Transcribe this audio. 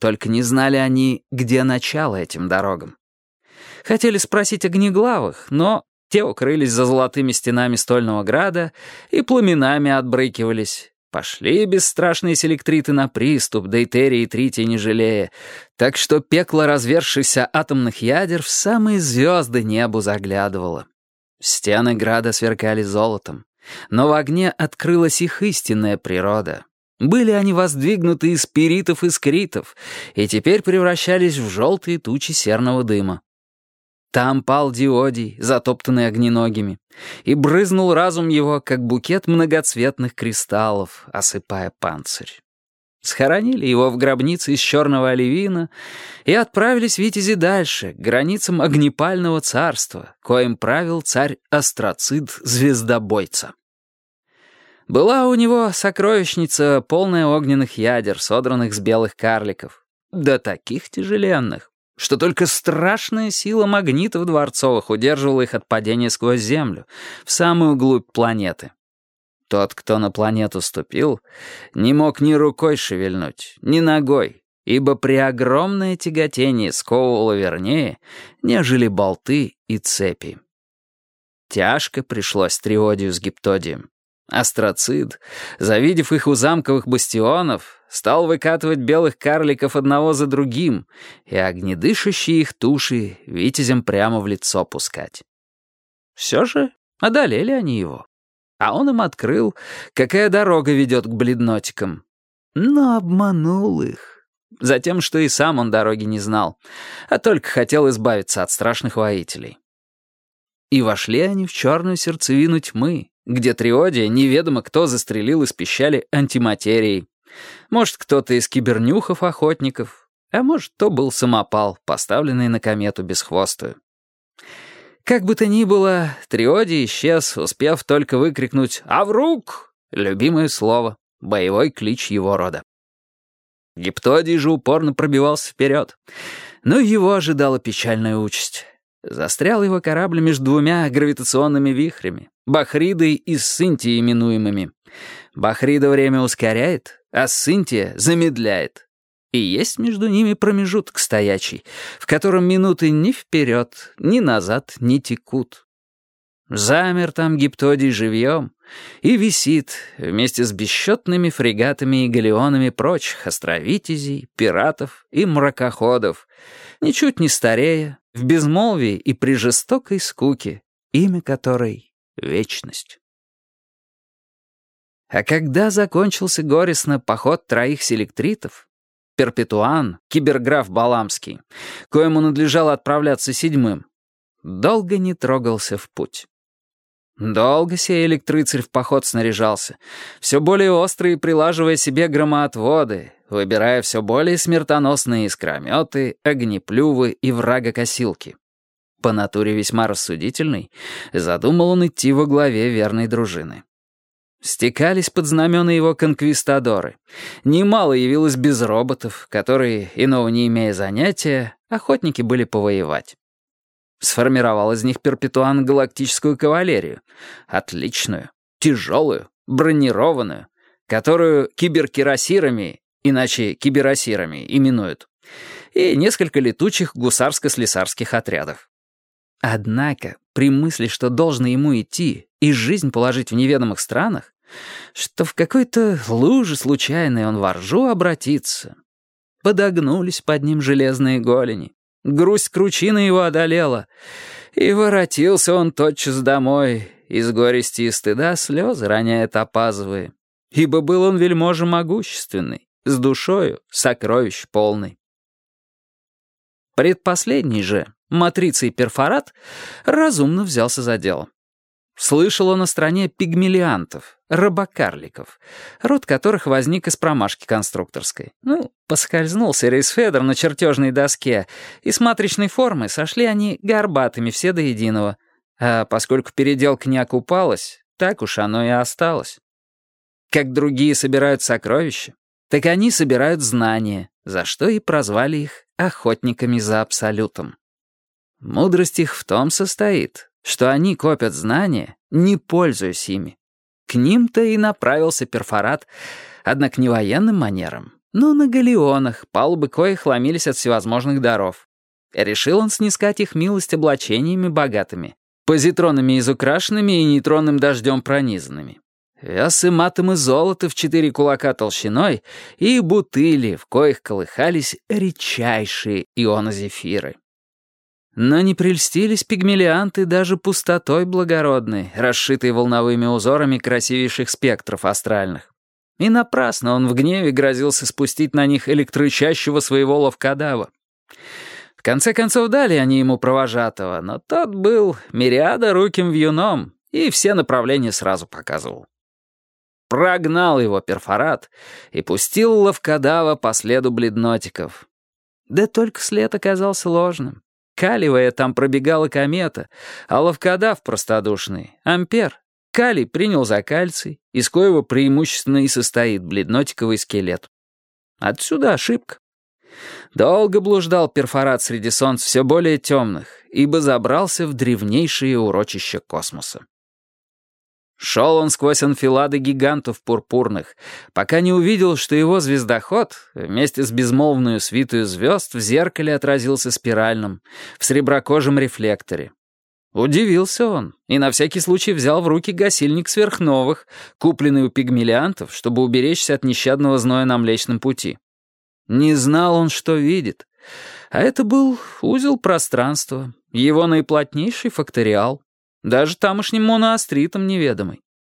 Только не знали они, где начало этим дорогам. Хотели спросить огнеглавых, но те укрылись за золотыми стенами стольного града и пламенами отбрыкивались. Пошли бесстрашные селектриты на приступ, дейтерии и трития не жалея, так что пекло развершихся атомных ядер в самые звезды небу заглядывало. Стены града сверкали золотом, но в огне открылась их истинная природа. Были они воздвигнуты из спиритов и скритов, и теперь превращались в желтые тучи серного дыма. Там пал Диодий, затоптанный огненогими, и брызнул разум его, как букет многоцветных кристаллов, осыпая панцирь. Схоронили его в гробнице из черного оливина и отправились витязи дальше, к границам огнепального царства, коим правил царь Астроцид Звездобойца. Была у него сокровищница, полная огненных ядер, содранных с белых карликов. Да таких тяжеленных, что только страшная сила магнитов дворцовых удерживала их от падения сквозь Землю, в самую глубь планеты. Тот, кто на планету ступил, не мог ни рукой шевельнуть, ни ногой, ибо при огромное тяготение сковывало вернее, нежели болты и цепи. Тяжко пришлось Триодию с Гиптодием. Астроцид, завидев их у замковых бастионов, стал выкатывать белых карликов одного за другим и огнедышащие их туши витязем прямо в лицо пускать. Все же одолели они его. А он им открыл, какая дорога ведет к бледнотикам. Но обманул их. Затем, что и сам он дороги не знал, а только хотел избавиться от страшных воителей. И вошли они в черную сердцевину тьмы, где Триодия неведомо кто застрелил из пищали антиматерией. Может, кто-то из кибернюхов-охотников, а может, то был самопал, поставленный на комету бесхвостую. Как бы то ни было, Триоди исчез, успев только выкрикнуть «Аврук!» — любимое слово, боевой клич его рода. Гиптодий же упорно пробивался вперед, но его ожидала печальная участь. Застрял его корабль между двумя гравитационными вихрями, Бахридой и Синтией именуемыми. Бахрида время ускоряет, а Синтия замедляет. И есть между ними промежуток стоячий, в котором минуты ни вперед, ни назад не текут. Замер там Гиптодий живьем и висит вместе с бесчетными фрегатами и галеонами прочих островитязей, пиратов и мракоходов, ничуть не старея, в безмолвии и при жестокой скуке, имя которой — вечность. А когда закончился горестно поход троих селектритов, Перпетуан, киберграф Баламский, коему надлежало отправляться седьмым, долго не трогался в путь. Долго сей электрыцарь в поход снаряжался, все более острые прилаживая себе громоотводы, выбирая все более смертоносные искрометы, огнеплювы и врагокосилки. По натуре весьма рассудительный, задумал он идти во главе верной дружины. Стекались под знамена его конквистадоры. Немало явилось без роботов, которые, иного не имея занятия, охотники были повоевать. Сформировал из них перпетуан галактическую кавалерию. Отличную, тяжелую, бронированную, которую киберкирасирами, иначе киберасирами, именуют, и несколько летучих гусарско-слесарских отрядов. Однако, при мысли, что должно ему идти и жизнь положить в неведомых странах, что в какой-то луже случайной он во ржу обратится, подогнулись под ним железные голени. Грусть кручины его одолела. И воротился он тотчас домой, из горести и стыда слезы роняет опазывая. Ибо был он вельможа могущественный, с душою сокровищ полный. Предпоследний же, матрицей перфорат, разумно взялся за дело. Слышал он о стране пигмелиантов, рабокарликов, род которых возник из промашки конструкторской. Ну, поскользнулся рейсфедер на чертежной доске, и с матричной формы сошли они горбатыми все до единого. А поскольку переделка не окупалась, так уж оно и осталось. Как другие собирают сокровища, так они собирают знания, за что и прозвали их охотниками за абсолютом. Мудрость их в том состоит, что они копят знания, не пользуясь ими. К ним-то и направился перфорат, однако не военным манером, но на галеонах, палубы коих ломились от всевозможных даров. Решил он снискать их милость облачениями богатыми, позитронами изукрашенными и нейтронным дождем пронизанными. Весы матом и золото в четыре кулака толщиной и бутыли, в коих колыхались редчайшие ионозефиры. Но не прельстились пигмелианты даже пустотой благородной, расшитой волновыми узорами красивейших спектров астральных. И напрасно он в гневе грозился спустить на них электрычащего своего ловкодава. В конце концов дали они ему провожатого, но тот был мириада руким вьюном и все направления сразу показывал. Прогнал его перфорат и пустил ловкодава по следу бледнотиков. Да только след оказался ложным. Калиевая там пробегала комета, а ловкодав простодушный, ампер. Калий принял за кальций, из коего преимущественно и состоит бледнотиковый скелет. Отсюда ошибка. Долго блуждал перфорат среди солнц все более темных, ибо забрался в древнейшие урочища космоса. Шел он сквозь анфилады гигантов пурпурных, пока не увидел, что его звездоход вместе с безмолвную свитую звезд в зеркале отразился спиральным, в среброкожем рефлекторе. Удивился он и на всякий случай взял в руки гасильник сверхновых, купленный у пигмелиантов, чтобы уберечься от нещадного зноя на Млечном пути. Не знал он, что видит. А это был узел пространства, его наиплотнейший факториал. Даже тамошним моноастритом неведомый.